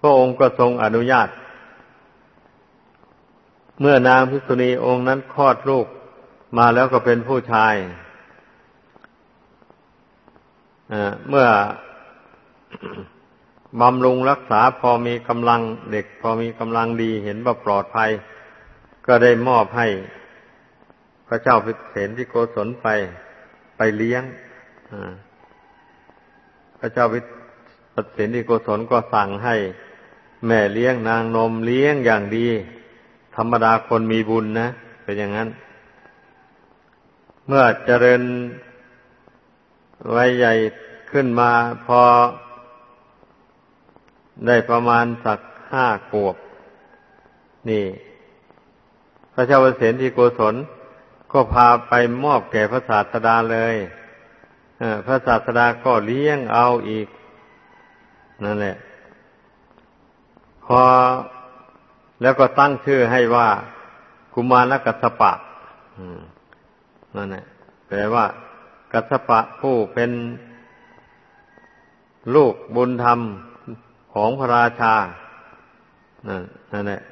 พระองค์ก็ทรงอนุญาต เมื่อนางพิษุณีองค์นั้นคลอดลูกมาแล้วก็เป็นผู้ชายเมื่อบำรุงรักษาพอมีกำลังเด็ก พอมีกำลังดีเห็นว่าปลอดภัย ก็ได้มอบให้ พระเจ้าพิเศษที่โกศลไปไปเลี้ยงพระเจ้าพิเศษที่โกศลก็สั่งให้ แม่เลี้ยงนางนมเลี้ยงอย่างดี รรมดาคนมีบุญนะ เป็นอย่างนั้น เมื่อเจริญวัยใหญ่ขึ้นมาพอ ได้ประมาณสักห้าขวบ นี่ พระเจ้าเสนที่โกศลก็พาไปมอบแก่พระศาสดาเลยพระศาสดาก็เลี้ยงเอาอีก นั่นแหละ พอ แล้วก็ตั้งชื่อให้ว่า กุมารกัสปะนั่นแหละแปลว่า กัสปะผู้เป็นลูกบุญธรรมของพระราชานั่นนั่นแหละ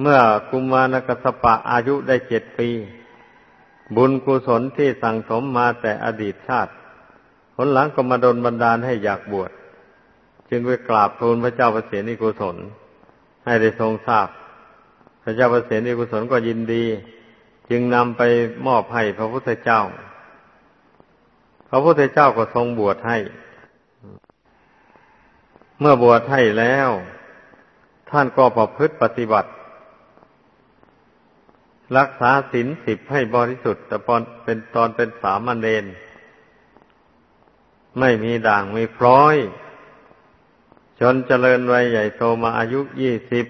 เมื่อกุมารกัสปะอายุได้เจ็ดปี บุญกุศลที่สั่งสมมาแต่อดีตชาติผลหลังก็มาดนบันดาลให้อยากบวช จึงไปกราบทูลพระเจ้าประเสนิกุศล ให้ได้ทรงทราบ พระเจ้าประเสนิกุศลก็ยินดี จึงนำไปมอบให้พระพุทธเจ้า พระพุทธเจ้าก็ทรงบวชให้ เมื่อบวชให้แล้ว ท่านก็ประพฤติปฏิบัติ รักษาศีลสิบให้บริสุทธิ์แต่ตอนเป็นตอนเป็นสามเณรไม่มีด่างไมีพร้อย จนเจริญวัยใหญ่โตมาอายุยี่สิบ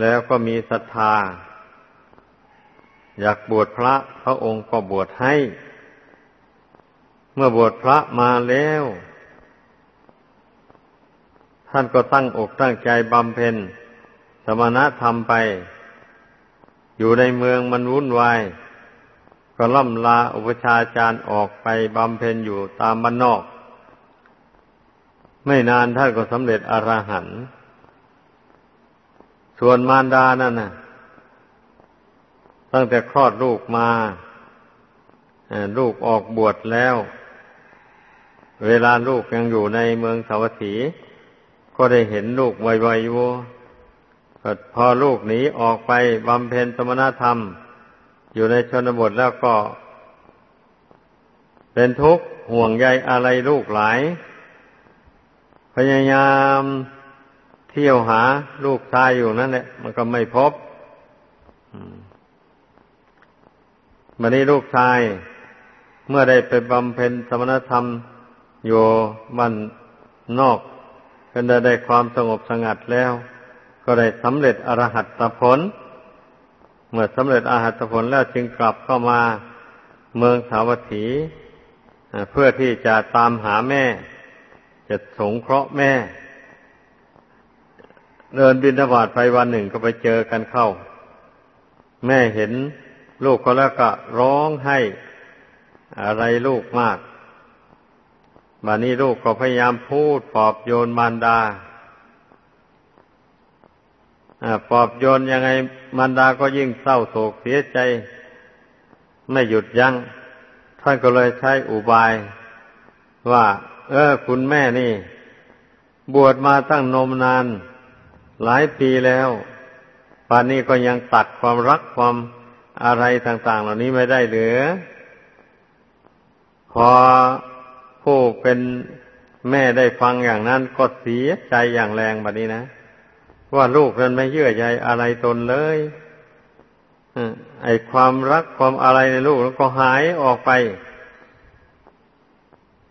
แล้วก็มีศรัทธา อยากบวชพระพระองค์ก็บวชให้ เมื่อบวชพระมาแล้ว ท่านก็ตั้งอกตั้งใจบำเพ็ญ สมณธรรมไป อยู่ในเมืองมันวุ่นวาย ก็ล่ำลาอุปชาจารย์ออกไปบำเพ็ญอยู่ตามบ้านนอก ไม่นานท่านก็สำเร็จอรหันต์ส่วนมารดานั่นนะตั้งแต่คลอดลูกมาลูกออกบวชแล้ว เวลาลูกยังอยู่ในเมืองสาวัตถี ก็ได้เห็นลูกไวๆอยู่พอลูกหนีออกไปบำเพ็ญสมณธรรม อยู่ในชนบทแล้วก็ เป็นทุกข์ห่วงใยอะไรลูกหลาย พยายามเที่ยวหาลูกชายอยู่นั่นแหละมันก็ไม่พบวันนี้ลูกชาย เมื่อได้ไปบำเพ็ญสมณธรรมอยู่มันนอกก็ได้ได้ความสงบสงัดแล้ว ก็ได้สำเร็จอรหัตผล เมื่อสำเร็จอรหัตผลแล้วจึงกลับเข้ามาเมืองสาวัตถีเพื่อที่จะตามหาแม่ จะสงเคราะห์แม่ เดินบินทบาทไปวันหนึ่งก็ไปเจอกันเข้า แม่เห็นลูกก็แล้วก็ร้องให้อะไรลูกมากบัดนี้ลูกก็พยายามพูดปลอบโยนมารดาปลอบโยนยังไงมารดาก็ยิ่งเศร้าโศกเสียใจ ไม่หยุดยัง้งท่านก็เลยใช้อุบาย ว่า เออ คุณแม่นี่ บวชมาตั้งนมนาน หลายปีแล้วป่านนี้ก็ยังตัดความรักความอะไรต่าง ๆ เหล่านี้ไม่ได้หลือ พอผู้เป็นแม่ได้ฟังอย่างนั้นก็เสียใจอย่างแรงแบบนี้นะ ว่าลูกนั้นไม่เยื่อใยอะไรตนเลยไอความรักความอะไรในลูกแล้วก็หายออกไป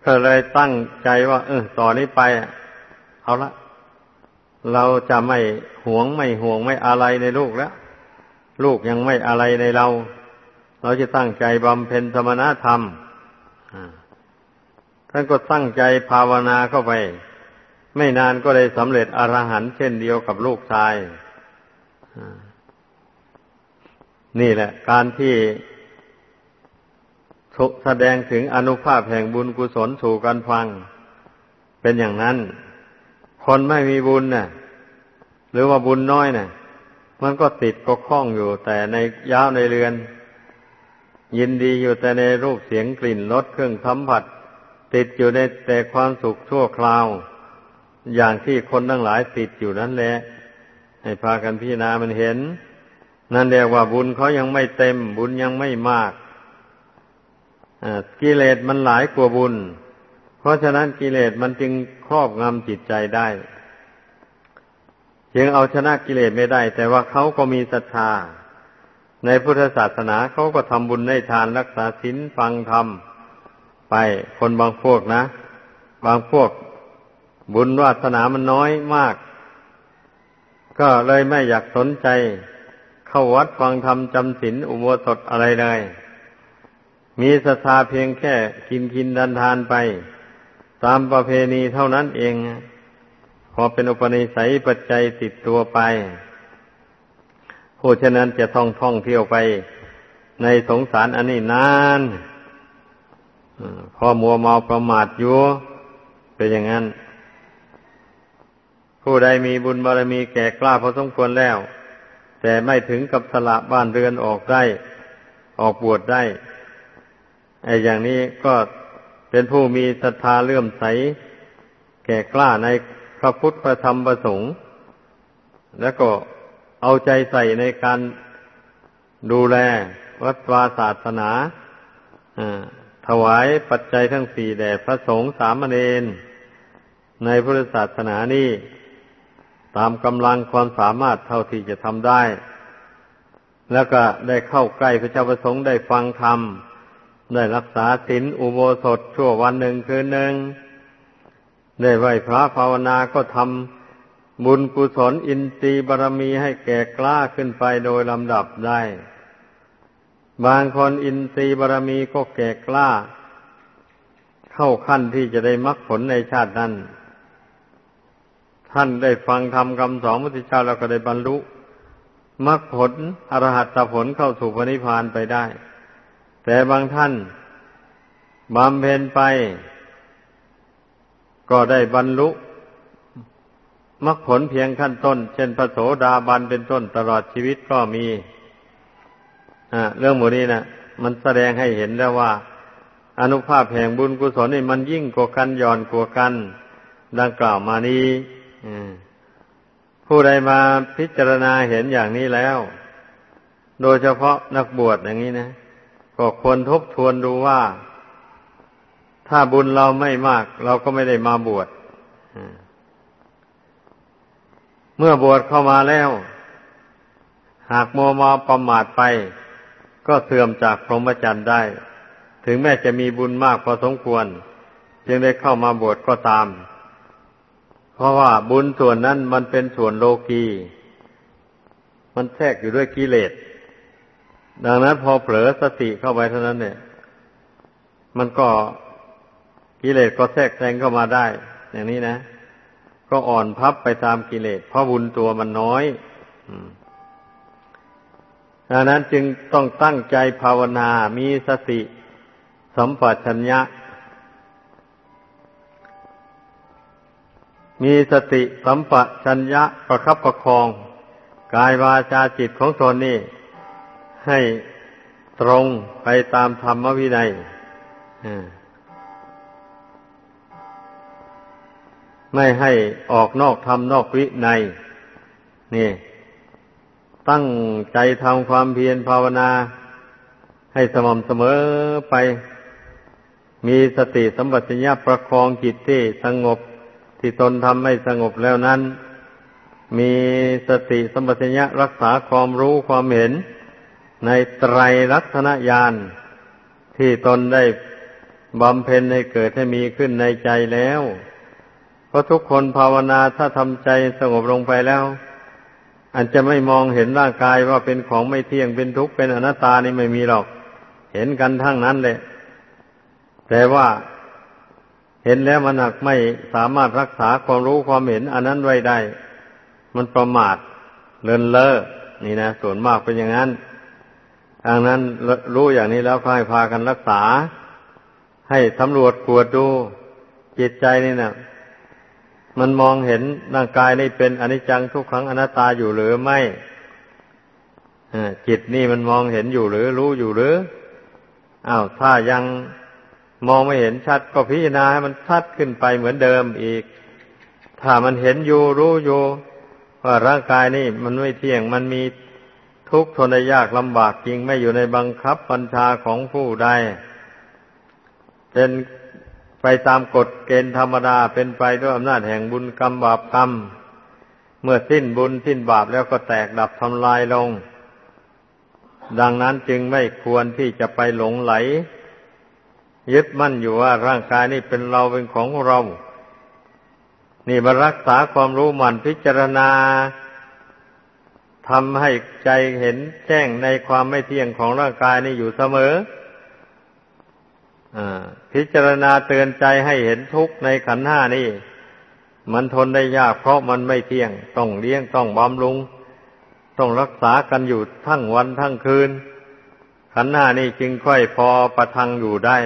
ก็เลยตั้งใจว่า เออต่อนนี้ไปเอาละเราจะไม่หวงไม่ห่วงไม่อะไรในลูกแล้ว ลูกยังไม่อะไรในเรา เราจะตั้งใจบำเพ็ญสมณธรรมท่านก็ตั้งใจภาวนาเข้าไป ไม่นานก็ได้สำเร็จอรหันต์เช่นเดียวกับลูกชายนี่แหละ การที่ แสดงถึงอนุภาพแห่งบุญกุศลสู่กันฟัง เป็นอย่างนั้น คนไม่มีบุญน่ะ หรือว่าบุญน้อยน่ะ มันก็ติดก็คล้องอยู่ แต่ในย้าวในเรือน ยินดีอยู่แต่ในรูปเสียงกลิ่นรสเครื่องสัมผัส ติดอยู่ในแต่ความสุขชั่วคราว อย่างที่คนทั้งหลายติดอยู่นั่นแหละให้พากันพิจารณามันเห็น นั่นเรียกว่าบุญเขายังไม่เต็ม บุญยังไม่มาก กิเลสมันหลายกว่าบุญ เพราะฉะนั้นกิเลสมันจึงครอบงำจิตใจได้ยังเอาชนะกิเลสไม่ได้ แต่ว่าเขาก็มีศรัทธา ในพุทธศาสนาเขาก็ทำบุญได้ทานรักษาศีลฟังธรรมไปคนบางพวกนะ บางพวกบุญวาสนามันน้อยมาก ก็เลยไม่อยากสนใจ เข้าวัดฟังธรรมจำศีลอุโบสถอะไรเลย มีศรัทธาเพียงแค่กินกินดันทานไป ตามประเพณีเท่านั้นเอง พอเป็นอุปนิสัยปัจจัยติดตัวไปผู้ฉะนั้นจะท่องท่องเที่ยวไป ในสงสารอันนี้นานพอมัวเมาประมาทอยู่เป็นอย่างนั้น ผู้ใดมีบุญบารมีแก่กล้าพอสมควรแล้ว แต่ไม่ถึงกับสละบ้านเรือนออกได้ ออกบวชได้ อ้อย่างนี้ก็เป็นผู้มีศรัทธาเลื่อมใส แก่กล้าในพระพุทธพระธรรมพระสงฆ์แล้วก็เอาใจใส่ในการดูแลวัดวาศาสนาถวายปัจจัยทั้งสี่แด่พระสงฆ์สามเณรในพุทธศาสนานี้ ตามกำลังความสามารถเท่าที่จะทำได้ แล้วก็ได้เข้าใกล้พระเจ้าประสงค์ได้ฟังธรรม ได้รักษาศีลอุโบสถชั่ววันหนึ่งคืนหนึ่ง ได้ไหวพระภาวนาก็ทำบุญกุศลอินทรีย์บารมีให้แก่กล้าขึ้นไปโดยลำดับได้ บางคนอินทรีย์บารมีก็แก่กล้า เข้าขั้นที่จะได้มรรคผลในชาตินั้น ท่านได้ฟังธรรมคำสอนพุทธเจ้าแล้วก็ได้บรรลุมรรคผลอรหัตผลเข้าสู่พระนิพพานไปได้ แต่บางท่านบำเพ็ญไป ก็ได้บรรลุมรรคผลเพียงขั้นต้น เช่นพระโสดาบันเป็นต้นตลอดชีวิตก็มีเรื่องหมูนี้นะมันแสดงให้เห็นแล้วว่า อนุภาพแห่งบุญกุศลนี่มันยิ่งกว่ากันย่อนกว่ากัน ดังกล่าวมานี้ผู้ใดมาพิจารณาเห็นอย่างนี้แล้ว โดยเฉพาะนักบวชอย่างนี้นะ ก็ควรทบทวนดูว่า ถ้าบุญเราไม่มาก เราก็ไม่ได้มาบวชเมื่อบวชเข้ามาแล้ว หากมัวมาประมาทไป ก็เสื่อมจากพรหมจรรย์ได้ ถึงแม้จะมีบุญมากพอสมควร จึงได้เข้ามาบวชก็ตาม เพราะว่าบุญส่วนนั้นมันเป็นส่วนโลกีมันแทรกอยู่ด้วยกิเลส ดังนั้นพอเผลอสติเข้าไปเท่านั้นเนี่ย มันก็กิเลสก็แทรกแซงเข้ามาได้ อย่างนี้นะก็อ่อนพับไปตามกิเลสเพราะบุญตัวมันน้อยดังนั้นจึงต้องตั้งใจภาวนา มีสติสัมปชัญญะ มีสติสัมปชัญญะประคับประคอง กายวาจาจิตของตนนี่ ให้ตรงไปตามธรรมวินัยไม่ให้ออกนอกธรรมนอกวินัยนี่ ตั้งใจทำความเพียรภาวนา ให้สม่ำเสมอไป มีสติสัมปชัญญะประคองจิตที่สงบ ที่ตนทำไม่สงบแล้วนั้น มีสติสัมปชัญญะรักษาความรู้ความเห็น ในไตรลักษณญาณที่ตนได้บำเพ็ญให้เกิดให้มีขึ้นในใจแล้ว เพราะทุกคนภาวนาถ้าทำใจสงบลงไปแล้วอันจะไม่มองเห็นร่างกายว่าเป็นของไม่เที่ยงเป็นทุกข์เป็นอนัตตานี่ไม่มีหรอก เห็นกันทั้งนั้นเลยแต่ว่าเห็นแล้วมันหนักไม่สามารถรักษาความรู้ความเห็น อันนั้นไว้ได้ มันประมาทเลินเล่อนี่นะส่วนมากเป็นอย่างนั้น ดังนั้นรู้อย่างนี้แล้วค่อยพากันรักษา ให้สำรวจกวดดูจิตใจนี่นะมันมองเห็นร่างกายนี่เป็นอนิจจังทุกขังอนัตตาอยู่หรือไม่จิตนี่มันมองเห็นอยู่หรือ รู้อยู่หรืออ้าวถ้ายังมองไม่เห็นชัดก็พิจารณาให้มันชัดขึ้นไปเหมือนเดิมอีก ถ้ามันเห็นอยู่รู้อยู่ว่าร่างกายนี่มันไม่เที่ยงมันมี ทุกข์ทนยากลำบากจริงไม่อยู่ในบังคับบัญชาของผู้ใด เป็นไปตามกฎเกณฑ์ธรรมดาเป็นไปด้วยอำนาจแห่งบุญกรรมบาปกรรม เมื่อสิ้นบุญสิ้นบาปแล้วก็แตกดับทำลายลง ดังนั้นจึงไม่ควรที่จะไปหลงไหล ยึดมั่นอยู่ว่าร่างกายนี่เป็นเราเป็นของเรา นี่มารักษาความรู้มันพิจารณา ทำให้ใจเห็นแจ้งในความไม่เที่ยงของร่างกายนี่อยู่เสมอพิจารณาเตือนใจให้เห็นทุกข์ในขันห้านี่ มันทนได้ยากเพราะมันไม่เที่ยง ต้องเลี้ยงต้องบำรุง ต้องรักษากันอยู่ทั้งวันทั้งคืน ขันห้านี่จึงค่อยพอประทังอยู่ได้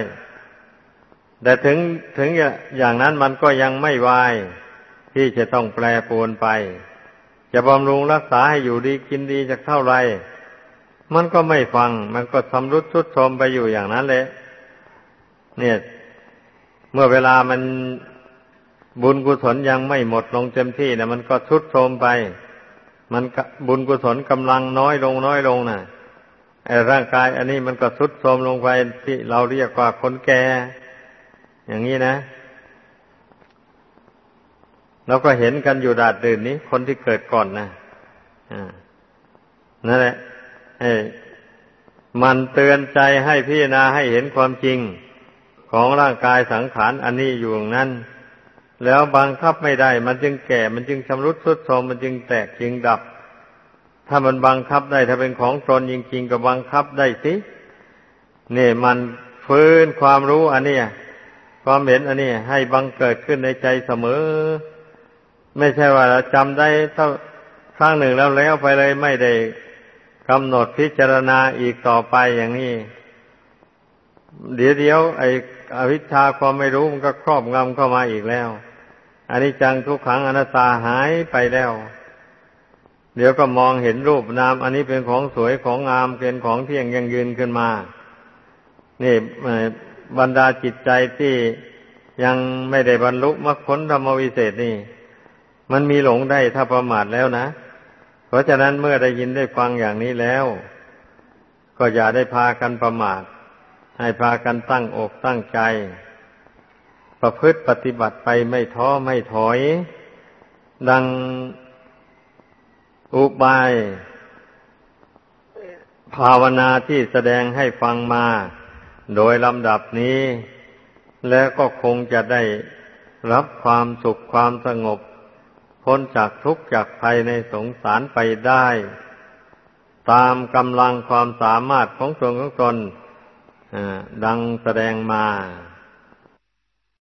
แต่ถึงถึงอย่างนั้นมันก็ยังไม่วาย ที่จะต้องแปรปรวนไป จะบำรุงรักษาให้อยู่ดีกินดีจากเท่าไร มันก็ไม่ฟัง มันก็สำรุดทุดโทมไปอยู่อย่างนั้นแหละเนี่ย เมื่อเวลามันบุญกุศลยังไม่หมดลงเต็มที่นะมันก็ทุดโทมไป มันบุญกุศลกำลังน้อยลงน้อยลงนะ่ะไอ้ร่างกาย อันนี้มันก็ทุดโทมลงไปที่เราเรียกว่าคนแก่อย่างนี้นะ เราก็เห็นกันอยู่ดาดดื่นนี้ คนที่เกิดก่อนนะอ่านั่นแหละมันเตือนใจให้พี่นาให้เห็นความจริงของร่างกายสังขารอันนี้อยู่นั้น แล้วบังคับไม่ได้ มันจึงแก่ มันจึงชำรุดทรุดโทรมมันจึงแตกจึงดับ ถ้ามันบังคับได้ถ้าเป็นของตนจริงๆก็บังคับได้สิเนี่ยมันฟื้นความรู้อันนี้ความเห็นอันนี้ให้บังเกิดขึ้นในใจเสมอ ไม่ใช่ว่าจำได้เท่าครั้งหนึ่งแล้วแล้วไปเลยไม่ได้กำหนดพิจารณาอีกต่อไปอย่างนี้ เดี๋ยวเดียวไอ้อวิชชาความไม่รู้มันก็ครอบงำเข้ามาอีกแล้วอันนี้จังทุกขังอนัตตาหายไปแล้ว เดี๋ยวก็มองเห็นรูปนาม อันนี้เป็นของสวยของงามเป็นของเที่ยงยังยืนขึ้นมา นี่บรรดาจิตใจที่ยังไม่ได้บรรลุมรรคผลธรรมวิเศษนี่ มันมีหลงได้ถ้าประมาทแล้วนะ เพราะฉะนั้นเมื่อได้ยินได้ฟังอย่างนี้แล้ว ก็อย่าได้พากันประมาท ให้พากันตั้งอกตั้งใจ ประพฤติปฏิบัติไปไม่ท้อไม่ถอย ดังอุบาย ภาวนาที่แสดงให้ฟังมา โดยลำดับนี้ แล้วก็คงจะได้รับความสุขความสงบ พ้นจากทุกข์จากภัยในสงสารไปได้ ตามกำลังความสามารถของตนของตนดังแสดงมา